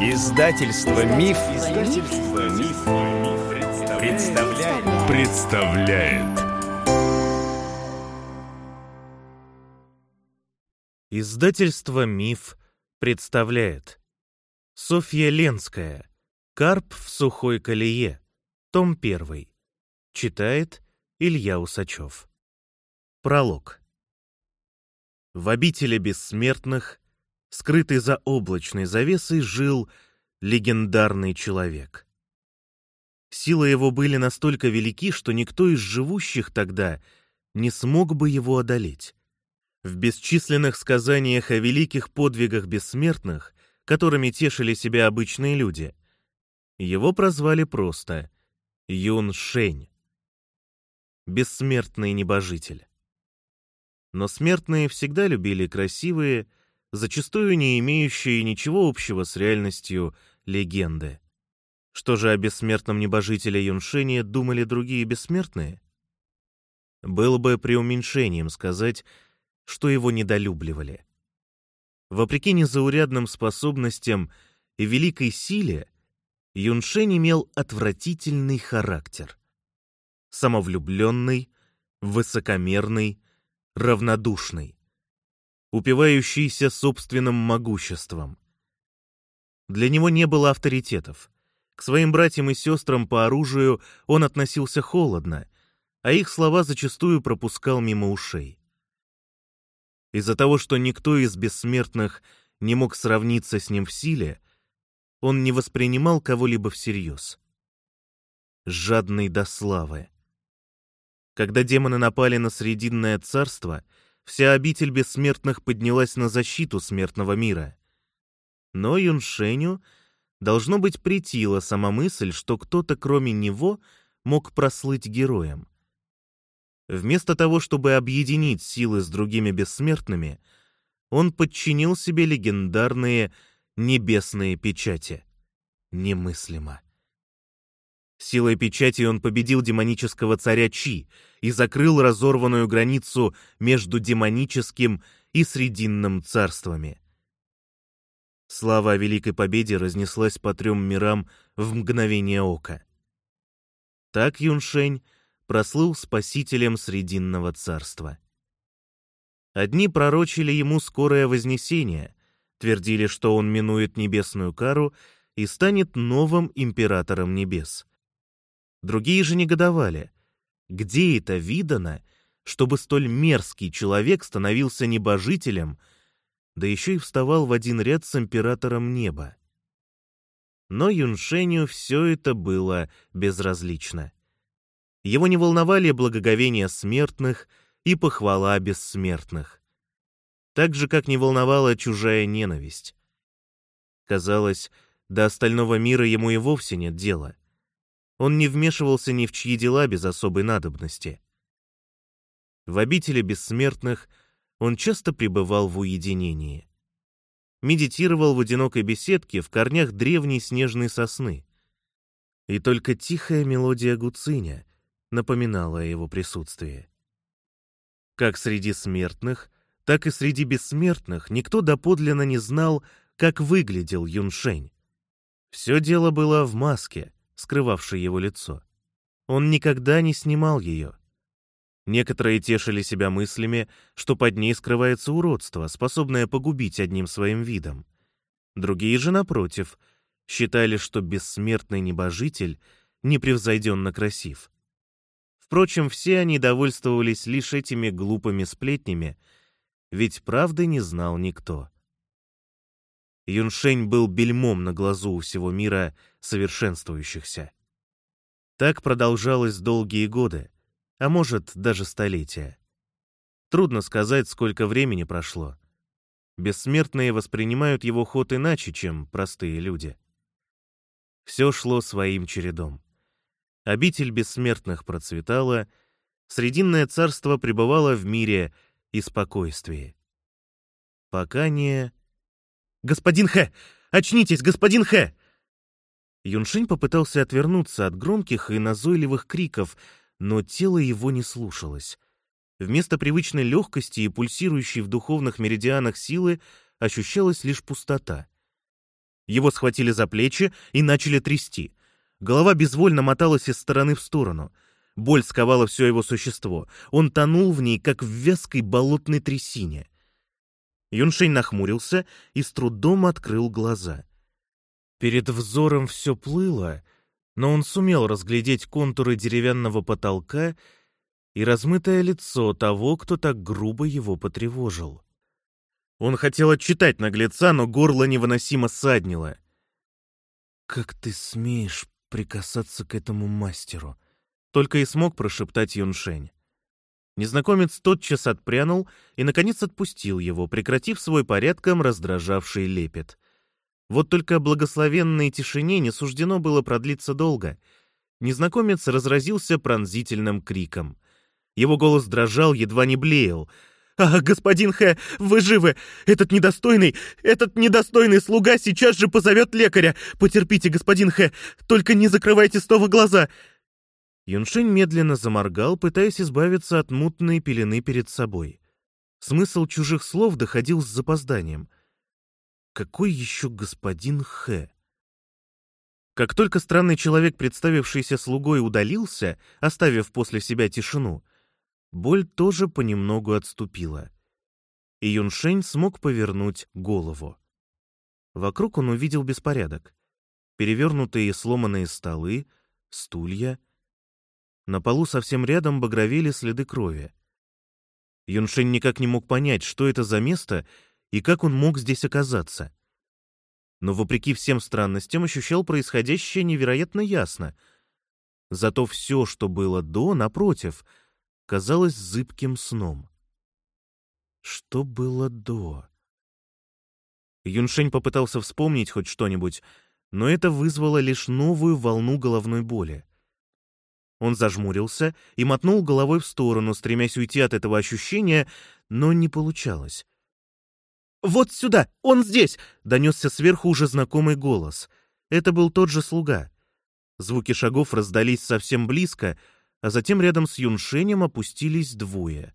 Издательство Миф, Издательство Миф, представляет. представляет. Издательство Миф представляет. Софья Ленская. Карп в сухой колее. Том 1. Читает Илья Усачев. Пролог. В обители бессмертных скрытый за облачной завесой, жил легендарный человек. Силы его были настолько велики, что никто из живущих тогда не смог бы его одолеть. В бесчисленных сказаниях о великих подвигах бессмертных, которыми тешили себя обычные люди, его прозвали просто Юн Шень. Бессмертный небожитель. Но смертные всегда любили красивые, зачастую не имеющие ничего общего с реальностью легенды. Что же о бессмертном небожителе Юншене думали другие бессмертные? Было бы преуменьшением сказать, что его недолюбливали. Вопреки незаурядным способностям и великой силе, Юншень имел отвратительный характер. Самовлюбленный, высокомерный, равнодушный упивающийся собственным могуществом. Для него не было авторитетов. К своим братьям и сестрам по оружию он относился холодно, а их слова зачастую пропускал мимо ушей. Из-за того, что никто из бессмертных не мог сравниться с ним в силе, он не воспринимал кого-либо всерьез. Жадный до славы. Когда демоны напали на Срединное царство — вся обитель бессмертных поднялась на защиту смертного мира. Но Юншеню, должно быть, притила сама мысль, что кто-то кроме него мог прослыть героем. Вместо того, чтобы объединить силы с другими бессмертными, он подчинил себе легендарные небесные печати. Немыслимо. Силой печати он победил демонического царя Чи и закрыл разорванную границу между демоническим и Срединным царствами. Слава о великой победе разнеслась по трем мирам в мгновение ока. Так Юншень прослыл спасителем Срединного царства. Одни пророчили ему скорое вознесение, твердили, что он минует небесную кару и станет новым императором небес. Другие же негодовали. Где это видано, чтобы столь мерзкий человек становился небожителем, да еще и вставал в один ряд с императором неба? Но Юншеню все это было безразлично. Его не волновали благоговения смертных и похвала бессмертных. Так же, как не волновала чужая ненависть. Казалось, до остального мира ему и вовсе нет дела — он не вмешивался ни в чьи дела без особой надобности. В обители бессмертных он часто пребывал в уединении. Медитировал в одинокой беседке в корнях древней снежной сосны. И только тихая мелодия гуциня напоминала о его присутствии. Как среди смертных, так и среди бессмертных никто доподлинно не знал, как выглядел Юншень. Все дело было в маске — скрывавшей его лицо. Он никогда не снимал ее. Некоторые тешили себя мыслями, что под ней скрывается уродство, способное погубить одним своим видом. Другие же, напротив, считали, что бессмертный небожитель непревзойденно красив. Впрочем, все они довольствовались лишь этими глупыми сплетнями, ведь правды не знал никто. Юншень был бельмом на глазу у всего мира совершенствующихся. Так продолжалось долгие годы, а может, даже столетия. Трудно сказать, сколько времени прошло. Бессмертные воспринимают его ход иначе, чем простые люди. Все шло своим чередом. Обитель бессмертных процветала, Срединное царство пребывало в мире и спокойствии. Пока не «Господин Хэ! Очнитесь, господин Хэ!» Юншинь попытался отвернуться от громких и назойливых криков, но тело его не слушалось. Вместо привычной легкости и пульсирующей в духовных меридианах силы ощущалась лишь пустота. Его схватили за плечи и начали трясти. Голова безвольно моталась из стороны в сторону. Боль сковала все его существо. Он тонул в ней, как в вязкой болотной трясине. Юншень нахмурился и с трудом открыл глаза. Перед взором все плыло, но он сумел разглядеть контуры деревянного потолка и размытое лицо того, кто так грубо его потревожил. Он хотел отчитать наглеца, но горло невыносимо саднило. «Как ты смеешь прикасаться к этому мастеру?» Только и смог прошептать Юншень. Незнакомец тотчас отпрянул и, наконец, отпустил его, прекратив свой порядком раздражавший лепет. Вот только благословенной тишине не суждено было продлиться долго. Незнакомец разразился пронзительным криком. Его голос дрожал, едва не блеял — «А, господин Хэ, вы живы! Этот недостойный, этот недостойный слуга сейчас же позовет лекаря! Потерпите, господин Хэ, только не закрывайте снова глаза!» Юншень медленно заморгал, пытаясь избавиться от мутной пелены перед собой. Смысл чужих слов доходил с запозданием. «Какой еще господин Хэ?» Как только странный человек, представившийся слугой, удалился, оставив после себя тишину, боль тоже понемногу отступила. И Юншень смог повернуть голову. Вокруг он увидел беспорядок. Перевернутые и сломанные столы, стулья. На полу совсем рядом багровели следы крови. Юншень никак не мог понять, что это за место и как он мог здесь оказаться. Но, вопреки всем странностям, ощущал происходящее невероятно ясно. Зато все, что было до, напротив — казалось зыбким сном. Что было до? Юншень попытался вспомнить хоть что-нибудь, но это вызвало лишь новую волну головной боли. Он зажмурился и мотнул головой в сторону, стремясь уйти от этого ощущения, но не получалось. «Вот сюда! Он здесь!» — донесся сверху уже знакомый голос. Это был тот же слуга. Звуки шагов раздались совсем близко, а затем рядом с Юншенем опустились двое.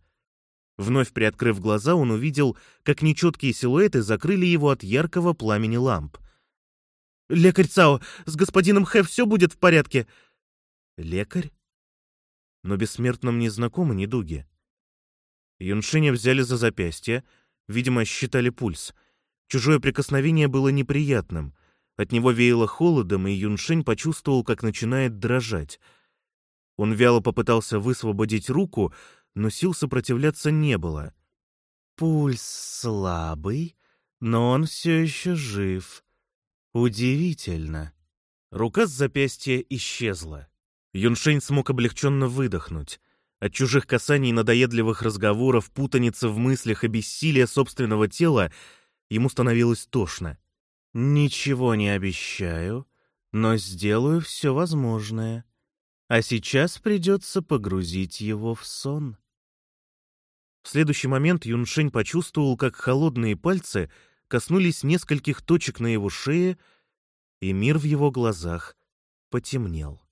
Вновь приоткрыв глаза, он увидел, как нечеткие силуэты закрыли его от яркого пламени ламп. «Лекарь Цао, с господином Хэ все будет в порядке?» «Лекарь?» Но бессмертным не знакомы недуги. Юншеня взяли за запястье, видимо, считали пульс. Чужое прикосновение было неприятным. От него веяло холодом, и Юншень почувствовал, как начинает дрожать — он вяло попытался высвободить руку, но сил сопротивляться не было. Пульс слабый, но он все еще жив. Удивительно. Рука с запястья исчезла. Юншень смог облегченно выдохнуть. От чужих касаний надоедливых разговоров, путаницы в мыслях и бессилия собственного тела ему становилось тошно. «Ничего не обещаю, но сделаю все возможное», а сейчас придется погрузить его в сон. В следующий момент Юншень почувствовал, как холодные пальцы коснулись нескольких точек на его шее, и мир в его глазах потемнел.